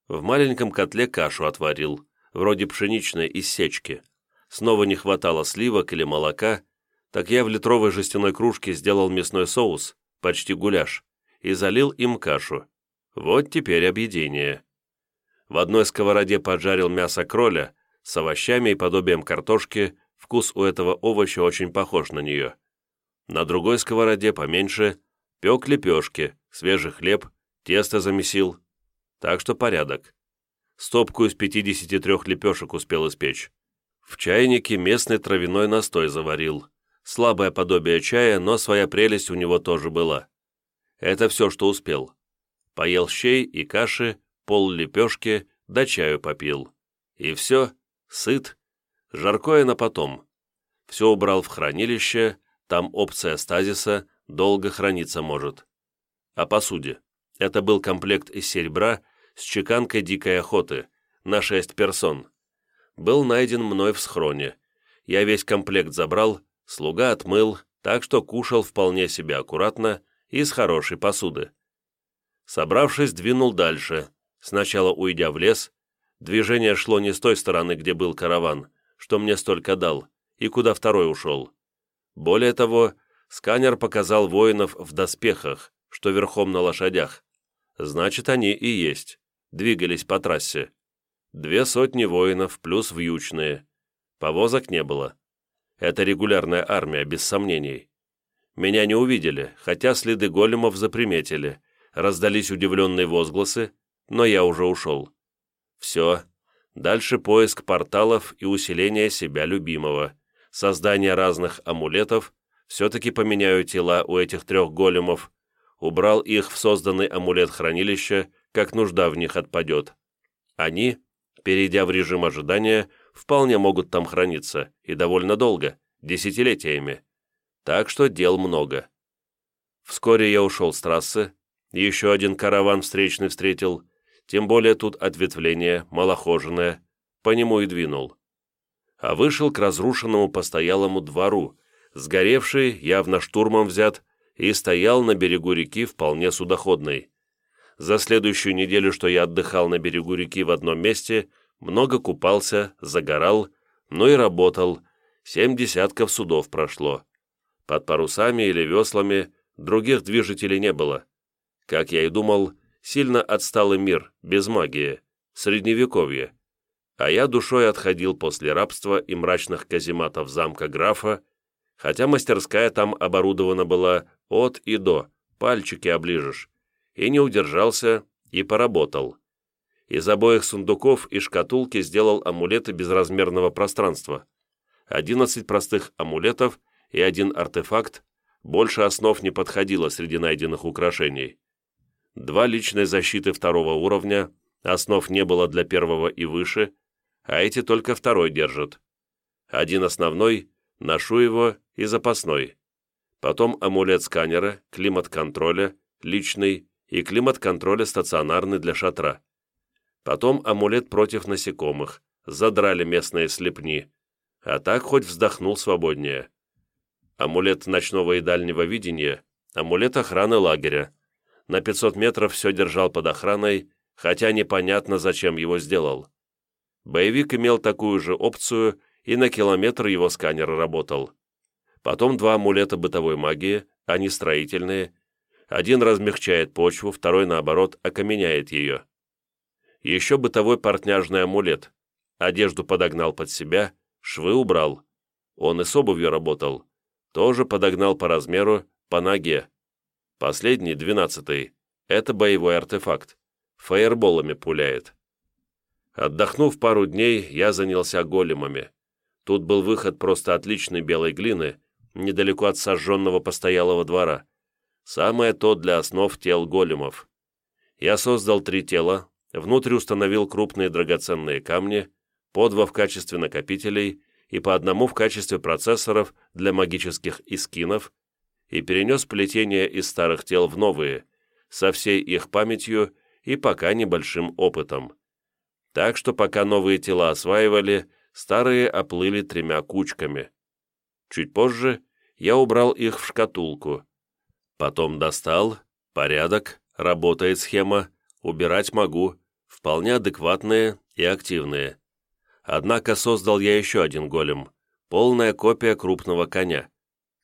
В маленьком котле кашу отварил, вроде пшеничной из сечки снова не хватало сливок или молока, так я в литровой жестяной кружке сделал мясной соус, почти гуляш, и залил им кашу. Вот теперь объедение. В одной сковороде поджарил мясо кроля с овощами и подобием картошки, вкус у этого овоща очень похож на нее. На другой сковороде, поменьше, пек лепешки, свежий хлеб, тесто замесил. Так что порядок. Стопку из 53 лепешек успел испечь. В чайнике местный травяной настой заварил. Слабое подобие чая, но своя прелесть у него тоже была. Это все, что успел. Поел щей и каши, пол лепешки, да чаю попил. И все, сыт, жаркое на потом. Все убрал в хранилище, там опция стазиса, долго храниться может. О посуде. Это был комплект из серебра с чеканкой дикой охоты на шесть персон был найден мной в схроне. Я весь комплект забрал, слуга отмыл, так что кушал вполне себе аккуратно и с хорошей посуды. Собравшись, двинул дальше, сначала уйдя в лес. Движение шло не с той стороны, где был караван, что мне столько дал, и куда второй ушел. Более того, сканер показал воинов в доспехах, что верхом на лошадях. Значит, они и есть. Двигались по трассе. Две сотни воинов плюс вьючные. Повозок не было. Это регулярная армия, без сомнений. Меня не увидели, хотя следы големов заприметили. Раздались удивленные возгласы, но я уже ушел. Все. Дальше поиск порталов и усиление себя любимого. Создание разных амулетов. Все-таки поменяю тела у этих трех големов. Убрал их в созданный амулет хранилища, как нужда в них отпадет. Они перейдя в режим ожидания, вполне могут там храниться, и довольно долго, десятилетиями. Так что дел много. Вскоре я ушел с трассы, еще один караван встречный встретил, тем более тут ответвление, малохоженное, по нему и двинул. А вышел к разрушенному постоялому двору, сгоревший, явно штурмом взят, и стоял на берегу реки вполне судоходной. За следующую неделю, что я отдыхал на берегу реки в одном месте, много купался, загорал, но и работал. Семь десятков судов прошло. Под парусами или веслами других движителей не было. Как я и думал, сильно отсталый мир, без магии, средневековье. А я душой отходил после рабства и мрачных казематов замка графа, хотя мастерская там оборудована была от и до, пальчики оближешь и не удержался, и поработал. Из обоих сундуков и шкатулки сделал амулеты безразмерного пространства. 11 простых амулетов и один артефакт, больше основ не подходило среди найденных украшений. Два личной защиты второго уровня, основ не было для первого и выше, а эти только второй держат. Один основной, ношу его и запасной. Потом амулет сканера, климат-контроля, личный и климат-контроля стационарный для шатра. Потом амулет против насекомых, задрали местные слепни, а так хоть вздохнул свободнее. Амулет ночного и дальнего видения, амулет охраны лагеря. На 500 метров все держал под охраной, хотя непонятно, зачем его сделал. Боевик имел такую же опцию, и на километр его сканер работал. Потом два амулета бытовой магии, они строительные. Один размягчает почву, второй, наоборот, окаменяет ее. Еще бытовой портняжный амулет. Одежду подогнал под себя, швы убрал. Он и с обувью работал. Тоже подогнал по размеру, по ноге. Последний, двенадцатый, это боевой артефакт. Фаерболами пуляет. Отдохнув пару дней, я занялся големами. Тут был выход просто отличной белой глины, недалеко от сожженного постоялого двора. Самое то для основ тел големов. Я создал три тела, внутрь установил крупные драгоценные камни, по два в качестве накопителей и по одному в качестве процессоров для магических искинов, и перенес плетение из старых тел в новые, со всей их памятью и пока небольшим опытом. Так что пока новые тела осваивали, старые оплыли тремя кучками. Чуть позже я убрал их в шкатулку. Потом достал, порядок, работает схема, убирать могу, вполне адекватные и активные. Однако создал я еще один голем, полная копия крупного коня.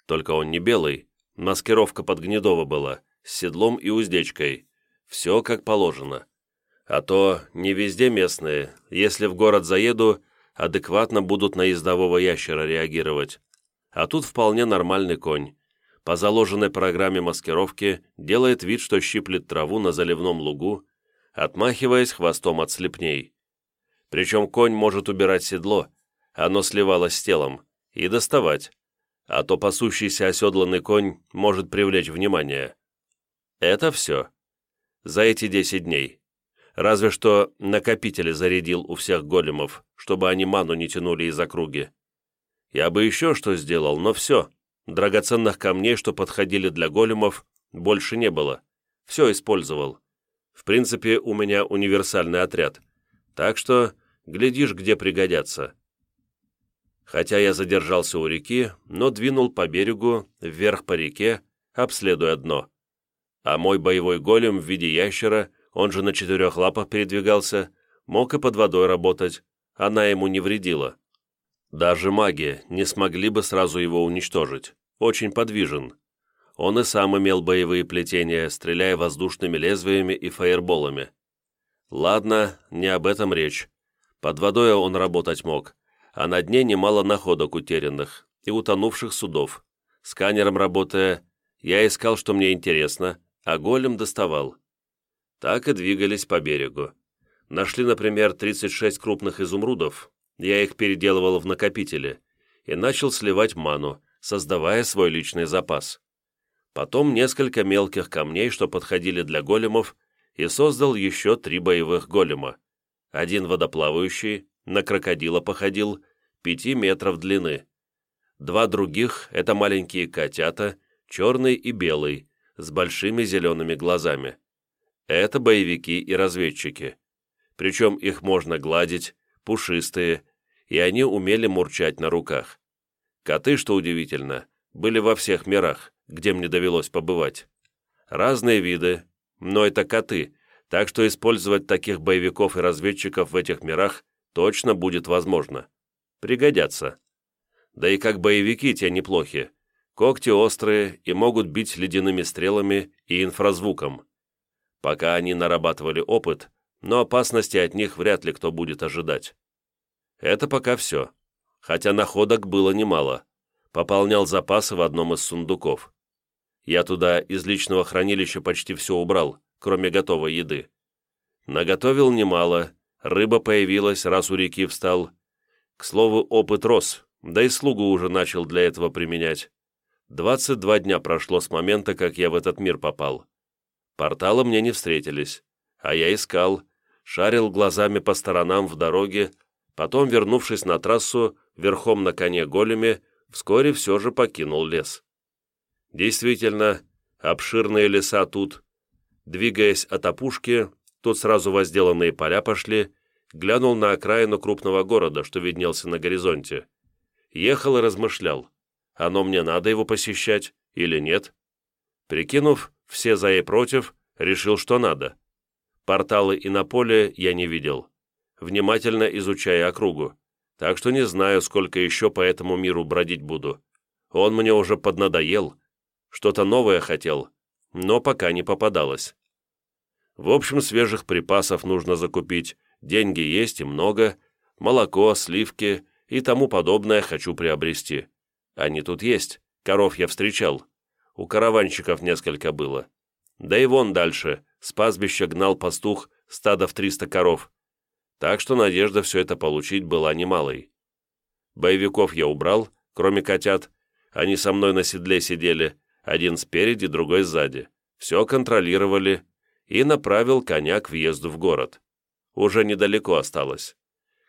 Только он не белый, маскировка под Гнедова была, с седлом и уздечкой. Все как положено. А то не везде местные, если в город заеду, адекватно будут на ездового ящера реагировать. А тут вполне нормальный конь. По заложенной программе маскировки делает вид, что щиплет траву на заливном лугу, отмахиваясь хвостом от слепней. Причем конь может убирать седло, оно сливалось с телом, и доставать, а то пасущийся оседланный конь может привлечь внимание. Это все. За эти десять дней. Разве что накопители зарядил у всех големов, чтобы они ману не тянули из округи. Я бы еще что сделал, но все. Драгоценных камней, что подходили для големов, больше не было. Все использовал. В принципе, у меня универсальный отряд. Так что, глядишь, где пригодятся. Хотя я задержался у реки, но двинул по берегу, вверх по реке, обследуя дно. А мой боевой голем в виде ящера – он же на четырех лапах передвигался, мог и под водой работать, она ему не вредила. Даже маги не смогли бы сразу его уничтожить, очень подвижен. Он и сам имел боевые плетения, стреляя воздушными лезвиями и фаерболами. Ладно, не об этом речь. Под водой он работать мог, а на дне немало находок утерянных и утонувших судов. Сканером работая, я искал, что мне интересно, а голем доставал. Так и двигались по берегу. Нашли, например, 36 крупных изумрудов, я их переделывал в накопители, и начал сливать ману, создавая свой личный запас. Потом несколько мелких камней, что подходили для големов, и создал еще три боевых голема. Один водоплавающий, на крокодила походил, пяти метров длины. Два других — это маленькие котята, черный и белый, с большими зелеными глазами. Это боевики и разведчики. Причем их можно гладить, пушистые, и они умели мурчать на руках. Коты, что удивительно, были во всех мирах, где мне довелось побывать. Разные виды, но это коты, так что использовать таких боевиков и разведчиков в этих мирах точно будет возможно. Пригодятся. Да и как боевики те неплохи. Когти острые и могут бить ледяными стрелами и инфразвуком. Пока они нарабатывали опыт, но опасности от них вряд ли кто будет ожидать. Это пока все. Хотя находок было немало. Пополнял запасы в одном из сундуков. Я туда из личного хранилища почти все убрал, кроме готовой еды. Наготовил немало, рыба появилась, раз у реки встал. К слову, опыт рос, да и слугу уже начал для этого применять. 22 дня прошло с момента, как я в этот мир попал. Порталы мне не встретились, а я искал, шарил глазами по сторонам в дороге, потом, вернувшись на трассу, верхом на коне големи, вскоре все же покинул лес. Действительно, обширные леса тут. Двигаясь от опушки, тут сразу возделанные поля пошли, глянул на окраину крупного города, что виднелся на горизонте. Ехал и размышлял, оно мне надо его посещать или нет. Прикинув все за и против, решил, что надо. Порталы и на поле я не видел, внимательно изучая округу, так что не знаю, сколько еще по этому миру бродить буду. Он мне уже поднадоел, что-то новое хотел, но пока не попадалось. В общем, свежих припасов нужно закупить, деньги есть и много, молоко, сливки и тому подобное хочу приобрести. Они тут есть, коров я встречал. У караванщиков несколько было. Да и вон дальше, с пастбища гнал пастух стадо в 300 коров. Так что надежда все это получить была немалой. Боевиков я убрал, кроме котят. Они со мной на седле сидели, один спереди, другой сзади. Все контролировали и направил коня к въезду в город. Уже недалеко осталось.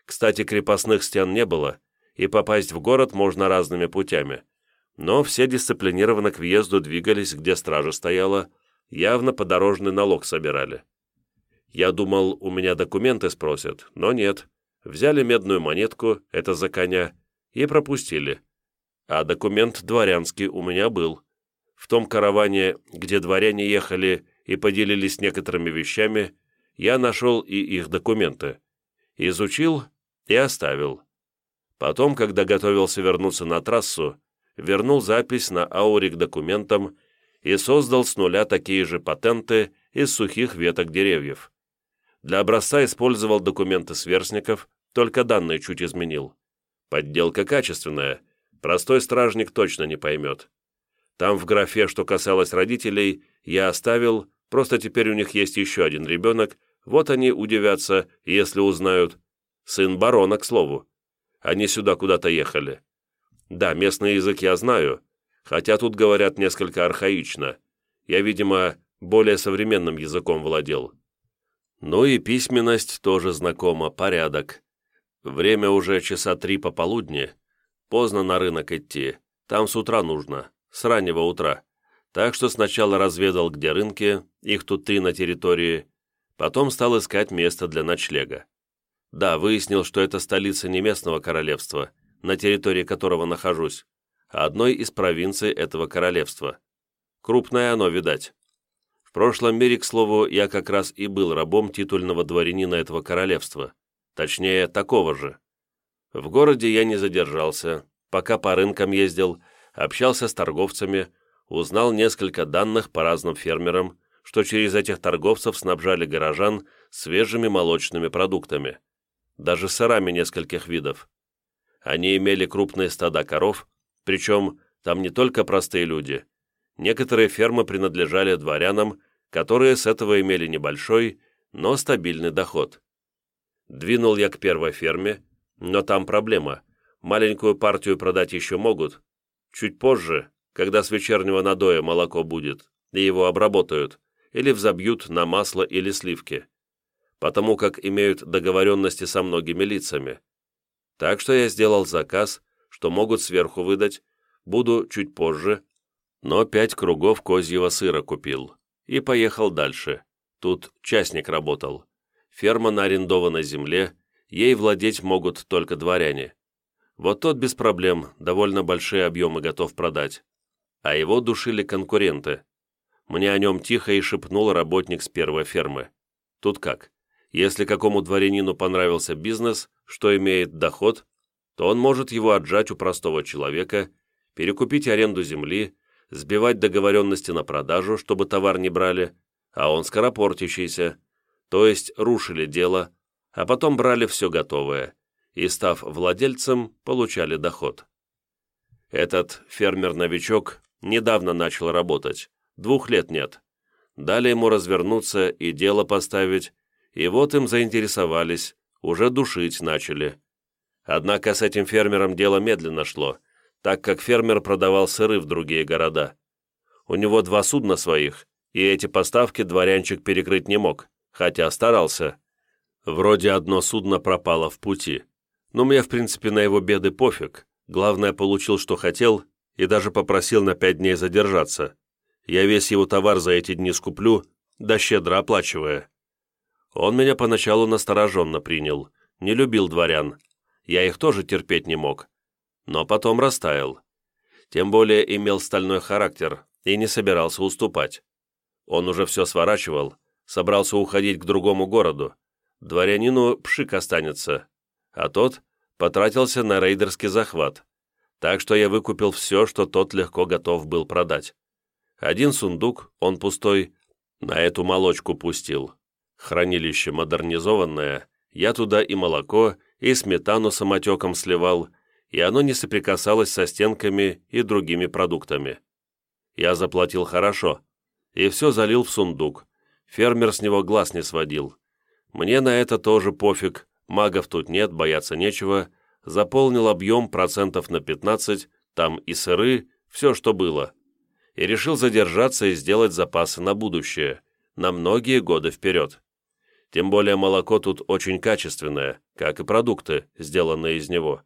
Кстати, крепостных стен не было, и попасть в город можно разными путями. Но все дисциплинированно к въезду двигались, где стража стояла, явно подорожный налог собирали. Я думал, у меня документы спросят, но нет. Взяли медную монетку, это за коня, и пропустили. А документ дворянский у меня был. В том караване, где дворяне ехали и поделились некоторыми вещами, я нашел и их документы. Изучил и оставил. Потом, когда готовился вернуться на трассу, вернул запись на ауре к документам и создал с нуля такие же патенты из сухих веток деревьев. Для образца использовал документы сверстников, только данные чуть изменил. Подделка качественная, простой стражник точно не поймет. Там в графе, что касалось родителей, я оставил, просто теперь у них есть еще один ребенок, вот они удивятся, если узнают. Сын барона, к слову. Они сюда куда-то ехали. Да, местный язык я знаю, хотя тут говорят несколько архаично. Я, видимо, более современным языком владел. Ну и письменность тоже знакома, порядок. Время уже часа три пополудни. Поздно на рынок идти. Там с утра нужно, с раннего утра. Так что сначала разведал, где рынки, их тут три на территории, потом стал искать место для ночлега. Да, выяснил, что это столица не местного королевства, на территории которого нахожусь, а одной из провинций этого королевства. Крупное оно, видать. В прошлом мире, к слову, я как раз и был рабом титульного дворянина этого королевства. Точнее, такого же. В городе я не задержался, пока по рынкам ездил, общался с торговцами, узнал несколько данных по разным фермерам, что через этих торговцев снабжали горожан свежими молочными продуктами даже сырами нескольких видов. Они имели крупные стада коров, причем там не только простые люди. Некоторые фермы принадлежали дворянам, которые с этого имели небольшой, но стабильный доход. Двинул я к первой ферме, но там проблема. Маленькую партию продать еще могут. Чуть позже, когда с вечернего надоя молоко будет, и его обработают, или взобьют на масло или сливки потому как имеют договоренности со многими лицами. Так что я сделал заказ, что могут сверху выдать, буду чуть позже, но пять кругов козьего сыра купил и поехал дальше. Тут частник работал. Ферма на арендованной земле, ей владеть могут только дворяне. Вот тот без проблем, довольно большие объемы готов продать. А его душили конкуренты. Мне о нем тихо и шепнул работник с первой фермы. Тут как? Если какому дворянину понравился бизнес, что имеет доход, то он может его отжать у простого человека, перекупить аренду земли, сбивать договоренности на продажу, чтобы товар не брали, а он скоропортящийся, то есть рушили дело, а потом брали все готовое и, став владельцем, получали доход. Этот фермер-новичок недавно начал работать, двух лет нет. Дали ему развернуться и дело поставить, и вот им заинтересовались, уже душить начали. Однако с этим фермером дело медленно шло, так как фермер продавал сыры в другие города. У него два судна своих, и эти поставки дворянчик перекрыть не мог, хотя старался. Вроде одно судно пропало в пути. Но мне, в принципе, на его беды пофиг. Главное, получил, что хотел, и даже попросил на пять дней задержаться. Я весь его товар за эти дни скуплю, да щедро оплачивая. Он меня поначалу настороженно принял, не любил дворян. Я их тоже терпеть не мог. Но потом растаял. Тем более имел стальной характер и не собирался уступать. Он уже все сворачивал, собрался уходить к другому городу. Дворянину пшик останется, а тот потратился на рейдерский захват. Так что я выкупил все, что тот легко готов был продать. Один сундук, он пустой, на эту молочку пустил. Хранилище модернизованное, я туда и молоко, и сметану самотеком сливал, и оно не соприкасалось со стенками и другими продуктами. Я заплатил хорошо, и все залил в сундук. Фермер с него глаз не сводил. Мне на это тоже пофиг, магов тут нет, бояться нечего. Заполнил объем процентов на 15, там и сыры, все, что было. И решил задержаться и сделать запасы на будущее, на многие годы вперед. Тем более молоко тут очень качественное, как и продукты, сделанные из него.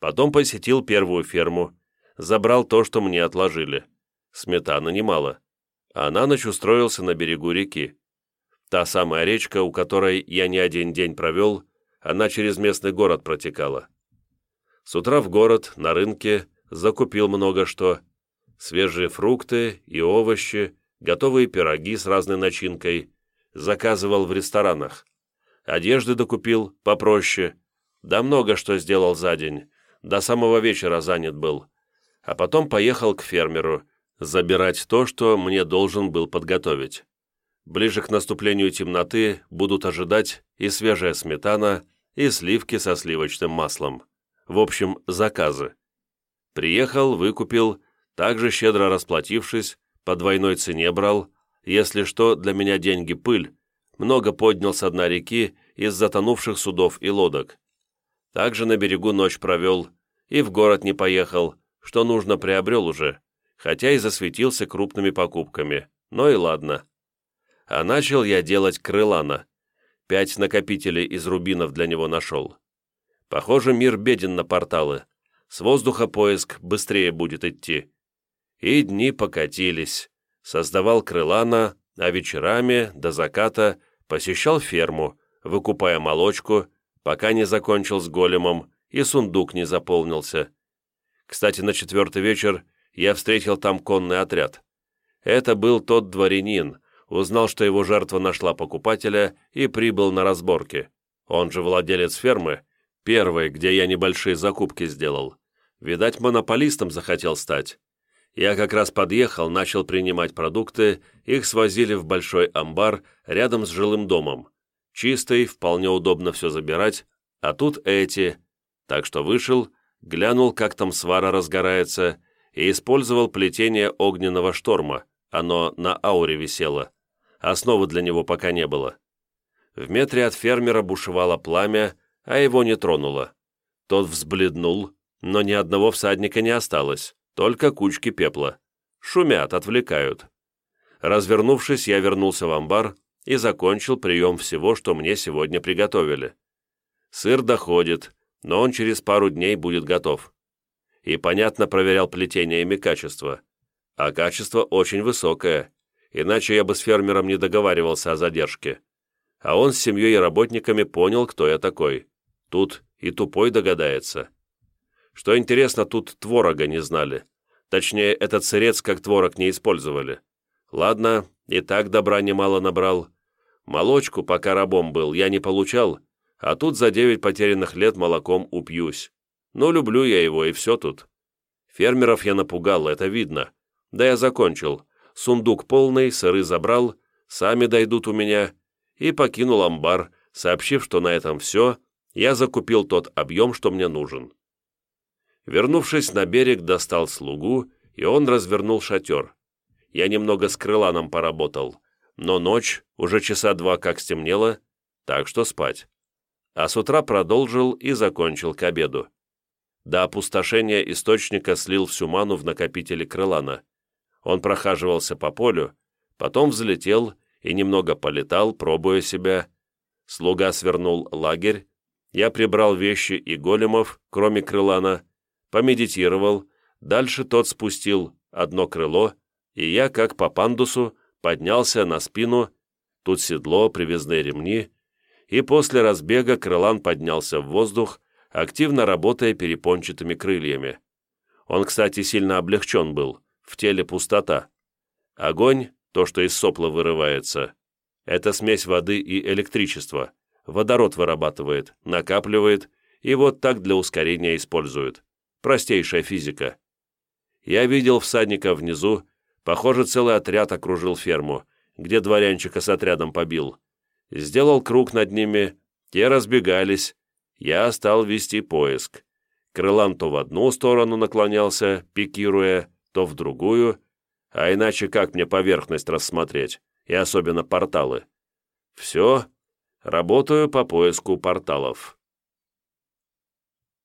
Потом посетил первую ферму, забрал то, что мне отложили. Сметаны немало. А на ночь устроился на берегу реки. Та самая речка, у которой я не один день провел, она через местный город протекала. С утра в город, на рынке, закупил много что. Свежие фрукты и овощи, готовые пироги с разной начинкой, заказывал в ресторанах. Одежды докупил попроще. Да много что сделал за день. До самого вечера занят был. А потом поехал к фермеру, забирать то, что мне должен был подготовить. Ближе к наступлению темноты будут ожидать и свежая сметана, и сливки со сливочным маслом. В общем, заказы. Приехал, выкупил, также щедро расплатившись, по двойной цене брал, если что, для меня деньги пыль, много поднял со дна реки из затонувших судов и лодок. Также на берегу ночь провел и в город не поехал, что нужно приобрел уже, хотя и засветился крупными покупками, но и ладно. А начал я делать крылана. Пять накопителей из рубинов для него нашел. Похоже, мир беден на порталы. С воздуха поиск быстрее будет идти. И дни покатились создавал крылана, а вечерами, до заката, посещал ферму, выкупая молочку, пока не закончил с големом и сундук не заполнился. Кстати, на четвертый вечер я встретил там конный отряд. Это был тот дворянин, узнал, что его жертва нашла покупателя и прибыл на разборки. Он же владелец фермы, первой, где я небольшие закупки сделал. Видать, монополистом захотел стать. Я как раз подъехал, начал принимать продукты, их свозили в большой амбар рядом с жилым домом. Чистый, вполне удобно все забирать, а тут эти. Так что вышел, глянул, как там свара разгорается, и использовал плетение огненного шторма, оно на ауре висело. Основы для него пока не было. В метре от фермера бушевало пламя, а его не тронуло. Тот взбледнул, но ни одного всадника не осталось. Только кучки пепла. Шумят, отвлекают. Развернувшись, я вернулся в амбар и закончил прием всего, что мне сегодня приготовили. Сыр доходит, но он через пару дней будет готов. И, понятно, проверял плетениями качество. А качество очень высокое, иначе я бы с фермером не договаривался о задержке. А он с семьей и работниками понял, кто я такой. Тут и тупой догадается. Что интересно, тут творога не знали. Точнее, этот сырец как творог не использовали. Ладно, и так добра немало набрал. Молочку, пока рабом был, я не получал, а тут за девять потерянных лет молоком упьюсь. Но люблю я его, и все тут. Фермеров я напугал, это видно. Да я закончил. Сундук полный, сыры забрал, сами дойдут у меня. И покинул амбар, сообщив, что на этом все, я закупил тот объем, что мне нужен. Вернувшись на берег, достал слугу, и он развернул шатер. Я немного с крыланом поработал, но ночь, уже часа два как стемнело, так что спать. А с утра продолжил и закончил к обеду. До опустошения источника слил всю ману в накопители крылана. Он прохаживался по полю, потом взлетел и немного полетал, пробуя себя. Слуга свернул лагерь, я прибрал вещи и големов, кроме крылана, помедитировал, дальше тот спустил одно крыло, и я, как по пандусу, поднялся на спину, тут седло, привязные ремни, и после разбега крылан поднялся в воздух, активно работая перепончатыми крыльями. Он, кстати, сильно облегчен был, в теле пустота. Огонь, то, что из сопла вырывается, это смесь воды и электричества. Водород вырабатывает, накапливает, и вот так для ускорения использует. Простейшая физика. Я видел всадника внизу, похоже, целый отряд окружил ферму, где дворянчика с отрядом побил. Сделал круг над ними, те разбегались, я стал вести поиск. Крылан то в одну сторону наклонялся, пикируя, то в другую, а иначе как мне поверхность рассмотреть, и особенно порталы? Все, работаю по поиску порталов.